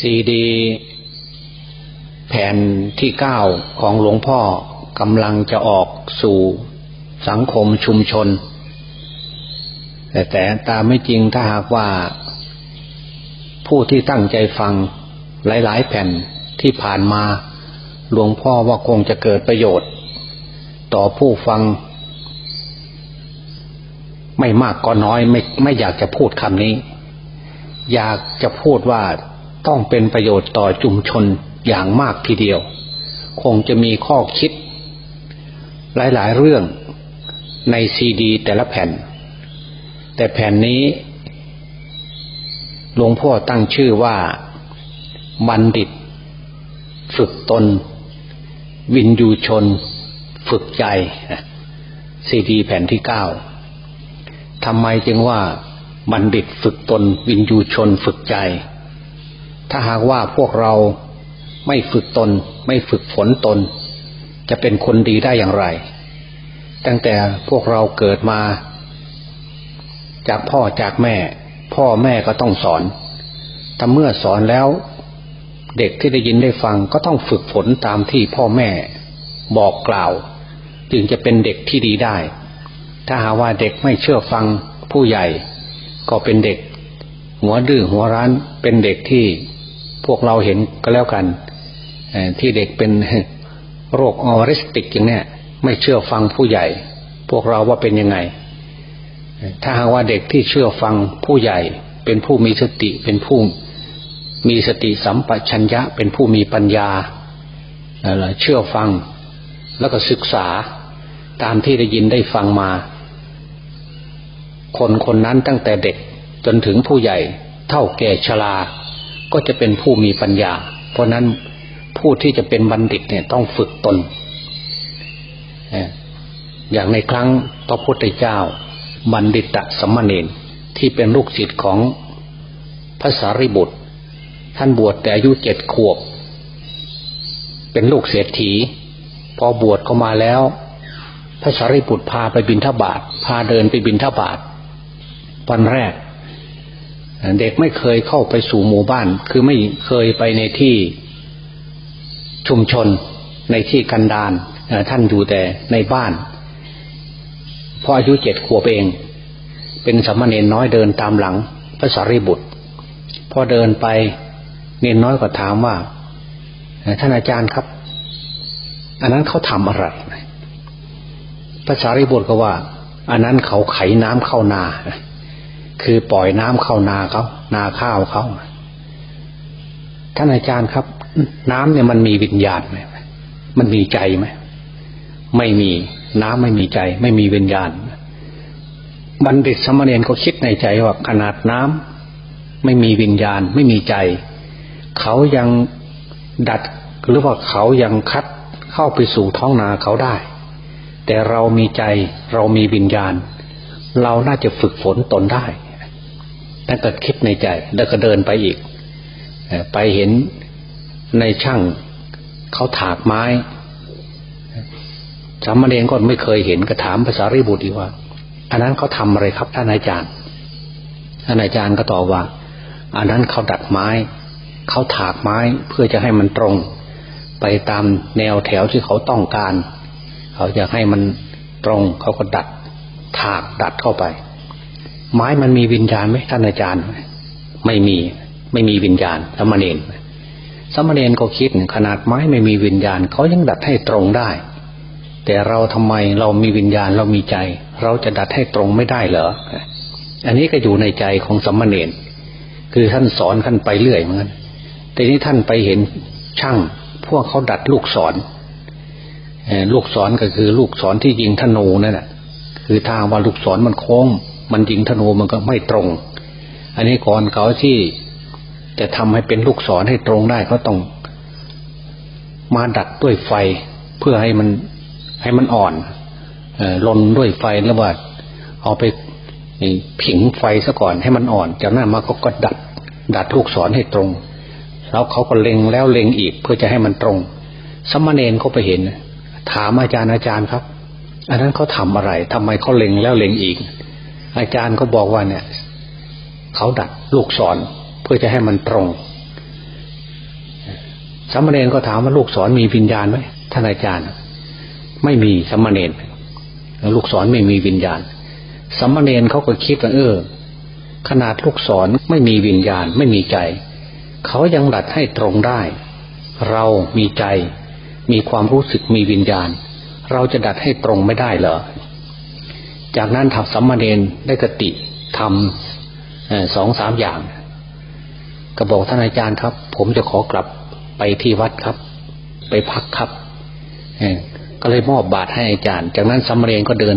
ซีดี แผ่นที่เก้าของหลวงพ่อกำลังจะออกสู่สังคมชุมชน แต่แต่ตามไม่จริงถ้าหากว่า ผู้ที่ตั้งใจฟังหลาย ๆ แผ่นที่ผ่านมาหลวงพ่อว่าคงจะเกิดประโยชน์ ต่อผู้ฟัง ไม่มากก็น้อยไม่ไม่อยากจะพูดคำนี้ อยากจะพูดว่า ต้องเป็นประโยชน์ต่อชุมชนอย่างมากทีเดียว คงจะมีข้อคิด หลายๆ เรื่องในซีดี แต่ละแผ่น แต่แผ่นนี้หลวงพ่อตั้งชื่อว่าบัณฑิต ฝึกตน วินยูชน ฝึกใจซีดีแผ่นที่เก้าทำไมจึงว่าบัณฑิตฝึกตน วินยูชนฝึกใจ ถ้าหากว่าพวกเราไม่ฝึกตน ไม่ฝึกฝนตน จะเป็นคนดีได้อย่างไร ตั้งแต่พวกเราเกิดมา จากพ่อจากแม่ พ่อแม่ก็ต้องสอนถ้าเมื่อสอนแล้ว เด็กที่ได้ยินได้ฟังก็ต้องฝึกฝนตามที่พ่อแม่บอกกล่าว จึงจะเป็นเด็กที่ดีได้ ถ้าหาว่าเด็กไม่เชื่อฟังผู้ใหญ่ ก็เป็นเด็ก หัวดื้อหัวรั้นเป็นเด็กที่ พวกเราเห็นก็แล้วกันที่เด็กเป็นโรคออริสติกอย่างเนี้ยไม่เชื่อฟังผู้ใหญ่ พวกเราว่าเป็นยังไง ถ้าหากว่าเด็กที่เชื่อฟังผู้ใหญ่ เป็นผู้มีสติเป็นผู้มีสติสัมปชัญญะ เป็นผู้มีปัญญาเชื่อฟังแล้วก็ศึกษาตามที่ได้ยินได้ฟังมา คนคนนั้นตั้งแต่เด็กจนถึงผู้ใหญ่ เท่าแก่ชรา ก็จะเป็นผู้มีปัญญา เพราะนั้นผู้ที่จะเป็นบัณฑิตเนี่ยต้องฝึกตน อย่างในครั้งพระพุทธเจ้า บัณฑิตสมณเณรที่เป็นลูกศิษย์ของพระสารีบุตร ท่านบวชแต่อายุเจ็ดขวบ เป็นลูกเศรษฐี พอบวชเข้ามาแล้ว พระสารีบุตรพาไปบินทบาทพาเดินไปบินทบาทวันแรก เด็กไม่เคยเข้าไปสู่หมู่บ้าน คือไม่เคยไปในที่ชุมชนในที่กันดานท่านอยู่แต่ในบ้านพออายุเจ็ดขวบเอง เป็นสมณเณรน้อยเดินตามหลังพระสารีบุตร พอเดินไปเนนน้อยก็ถามว่าท่านอาจารย์ครับ อันนั้นเขาทำอะไรพระสารีบุตรก็ว่า อันนั้นเขาไขน้ำเข้านา คือปล่อยน้ำเข้านาเขานาข้าวเขาท่านอาจารย์ครับ น้ำเนี่ยมันมีวิญญาณไหมมันมีใจไหมไม่มีน้ำไม่มีใจ ไม่มีวิญญาณบัณฑิตสมณีนก็คิดในใจว่าขนาดน้ำไม่มีวิญญาณ ไม่มีใจ เขายังดัดหรือว่าเขายังคัดเข้าไปสู่ท้องนาเขาได้ แต่เรามีใจเรามีวิญญาณ เราน่าจะฝึกฝนตนได้ นั่นก็คิดในใจ แล้วก็เดินไปอีก ไปเห็นในช่างเขาถากไม้สามเณรก็ไม่เคยเห็นก็ถามภาษาริบุตรอีกว่า อันนั้นเขาทาอะไรครับท่านอาจารย์ ท่านอาจารย์ก็ตอบว่า อันนั้นเขาดัดไม้ เขาถากไม้เพื่อจะให้มันตรง ไปตามแนวแถวที่เขาต้องการ เขาอยากให้มันตรง เขาก็ดัดถากดัดเข้าไป ไม้มันมีวิญญาณไหมท่านอาจารย์ ไม่มี ไม่มีวิญญาณสมณเณรสมณเณรก็คิดขนาดไม้ไม่มีวิญญาณเขายังดัดให้ตรงได้ แต่เราทำไมเรามีวิญญาณเรามีใจ เราจะดัดให้ตรงไม่ได้เหรออันนี้ก็อยู่ในใจของสมณเณรคือท่านสอนท่านไปเรื่อยเหมือนกันแต่นี้ท่านไปเห็นช่าง พวกเขาดัดลูกศรลูกศรก็คือลูกศรที่ยิงธนูนั่นแหละคือทางว่าลูกศรมันโค้ง มันยิงธนูมันก็ไม่ตรง อันนี้ก่อนเขาที่จะทำให้เป็นลูกศรให้ตรงได้ก็ต้องมาดัดด้วยไฟเพื่อให้มันให้มันอ่อนอลนด้วยไฟแล้วว่าเอาไปผิงไฟซะก่อนให้มันอ่อน จากนั้นมาก็ก็ดัด ดัดลูกศรให้ตรง แล้วเขาก็เล็งแล้วเล็งอีกเพื่อจะให้มันตรง สมณเณรเขาไปเห็น ถามอาจารย์อาจารย์ครับ อันนั้นเขาทำอะไรทำไมเขาเล็งแล้วเล็งอีก อาจารย์ก็บอกว่าเนี่ย เขาดัดลูกศรพื่อจะให้มันตรงสามเณรก็ถามว่าลูกศรมีวิญญาณไหมท่านอาจารย์ ไม่มีสามเณรลูกศรไม่มีวิญญาณสามเณรเขาก็คิดว่าเออ ขนาดลูกศรไม่มีวิญญาณไม่มีใจ เขายังดัดให้ตรงได้ เรามีใจ มีความรู้สึกมีวิญญาณ เราจะดัดให้ตรงไม่ได้เหรอ จากนั้นถักสัมมาเนนได้กติทำสองสามอย่างก็บอกท่านอาจารย์ครับ ผมจะขอกลับไปที่วัดครับ ไปพักครับก็เลยมอบบาตรให้อาจารย์ จากนั้นสัมมาเนนก็เดิน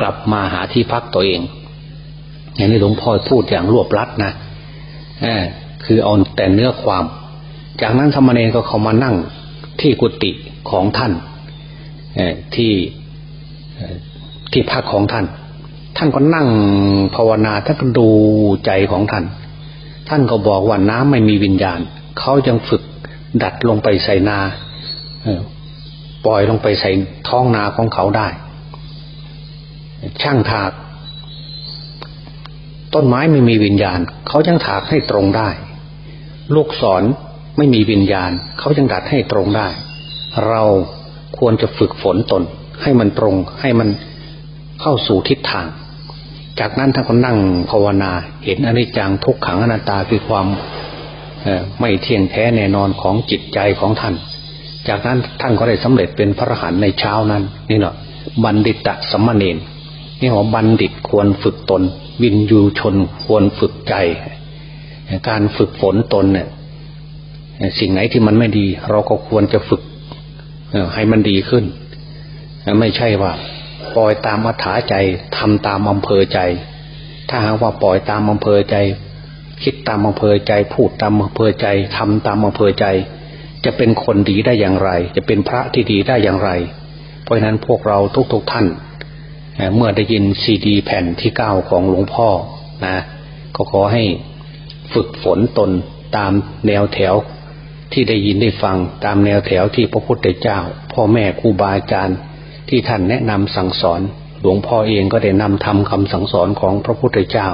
กลับมาหาที่พักตัวเองอย่างนี้หลวงพ่อพูดอย่างรวบรัดนะคือเอาแต่เนื้อความ จากนั้นสมณเณรก็เข้ามานั่งที่กุฏิของท่านที่ ที่พักของท่าน ท่านก็นั่งภาวนาท่านก็ดูใจของท่าน ท่านก็บอกว่าน้ำไม่มีวิญญาณ เขายังฝึกดัดลงไปใส่นาปล่อยลงไปใส่ท้องนาของเขาได้ ช่างถาก ต้นไม้ไม่มีวิญญาณ เขายังถากให้ตรงได้ ลูกศรไม่มีวิญญาณ เขายังดัดให้ตรงได้ เราควรจะฝึกฝนตนให้มันตรงให้มัน เข้าสู่ทิศทาง จากนั้นท่านก็นั่งภาวนา เห็นอนิจจังทุกขังอนัตตาคือความไม่เที่ยงแท้แน่นอนของจิตใจของท่าน จากนั้นท่านก็ได้สำเร็จเป็นพระอรหันต์ในเช้านั้น นี่เนาะบัณฑิตะสัมมาเนนนี่ว่าบัณฑิตควรฝึกตน วินยูชนควรฝึกใจ การฝึกฝนตนเนี่ยสิ่งไหนที่มันไม่ดี เราก็ควรจะฝึกให้มันดีขึ้น ไม่ใช่ว่า ปล่อยตามอัธยาใจทำตามอำเภอใจ ถ้าหากว่าปล่อยตามอำเภอใจ คิดตามอำเภอใจ พูดตามอำเภอใจทำตามอำเภอใจ จะเป็นคนดีได้อย่างไร จะเป็นพระที่ดีได้อย่างไร เพราะฉะนั้นพวกเราทุกๆทท่าน เมื่อได้ยินซีดีแผ่นที่เก้าของหลวงพ่อนะก็ขอให้ฝึกฝนตนตามแนวแถวที่ได้ยินได้ฟังตามแนวแถวที่พระพุทธเจ้า พ่อแม่ครูบาอาจารย์ ที่ท่านแนะนำสั่งสอน หลวงพ่อเองก็ได้นำทำคำสั่งสอนของพระพุทธเจ้า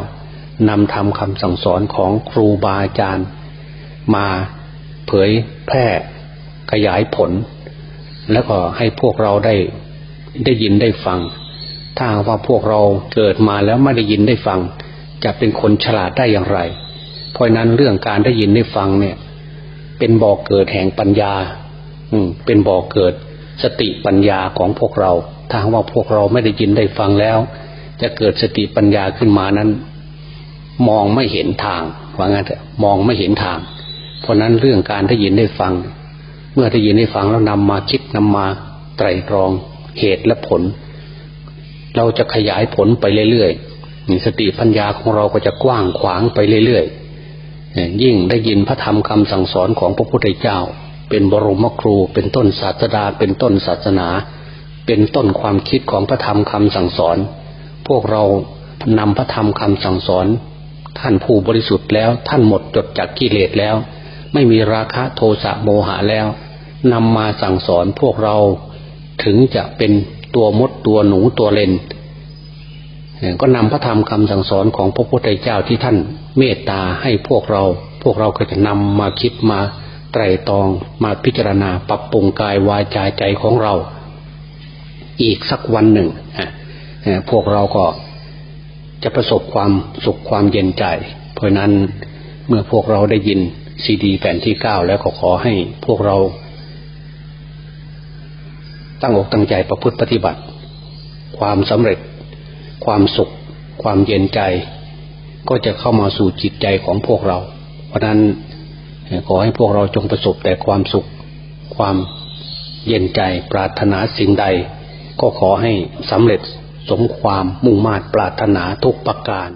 นำทำคำสั่งสอนของครูบาอาจารย์ มาเผยแพร่ขยายผล แล้วก็ให้พวกเราได้ได้ยินได้ฟัง ถ้าว่าพวกเราเกิดมาแล้วไม่ได้ยินได้ฟัง จะเป็นคนฉลาดได้อย่างไร เพราะนั้นเรื่องการได้ยินได้ฟังเนี่ย เป็นบ่อกเกิดแห่งปัญญา อืมเป็นบ่อกเกิด สติปัญญาของพวกเรา ถ้าว่าพวกเราไม่ได้ยินได้ฟังแล้ว จะเกิดสติปัญญาขึ้นมานั้น มองไม่เห็นทางว่างั้นเถอะมองไม่เห็นทาง เพราะนั้นเรื่องการได้ยินได้ฟัง เมื่อได้ยินได้ฟังแล้วนำมาคิดนำมาไตรตรองเหตุและผล เราจะขยายผลไปเรื่อยๆสติปัญญาของเราก็จะกว้างขวางไปเรื่อยๆยิ่งได้ยินพระธรรมคำสั่งสอนของพระพุทธเจ้า เป็นบรมครู เป็นต้นศาสดา เป็นต้นศาสนา เป็นต้นความคิดของพระธรรมคำสั่งสอน พวกเรานำพระธรรมคำสั่งสอน ท่านผู้บริสุทธิ์แล้ว ท่านหมดจดจากกิเลสแล้ว ไม่มีราคะโทสะโมหะแล้วนำมาสั่งสอนพวกเราถึงจะเป็นตัวมดตัวหนูตัวเลนก็นำพระธรรมคำสั่งสอนของพระพุทธเจ้าที่ท่านเมตตาให้พวกเรา พวกเราก็จะนำมาคิดมา ไตรตรองมาพิจารณาปรับปรุงกายวาจาใจของเรา อีกสักวันหนึ่งพวกเราก็จะประสบความสุขความเย็นใจ เพราะนั้นเมื่อพวกเราได้ยินซีดีแผ่นที่เก้าแล้วก็ขอให้พวกเรา ตั้งอกตั้งใจประพฤติปฏิบัติ ความสำเร็จ ความสุข ความเย็นใจ ก็จะเข้ามาสู่จิตใจของพวกเรา เพราะนั้น ขอให้พวกเราจงประสบแต่ความสุข ความเย็นใจปรารถนาสิ่งใด ก็ขอให้สำเร็จสมความมุ่งมา่ปรารถนาทุกประการ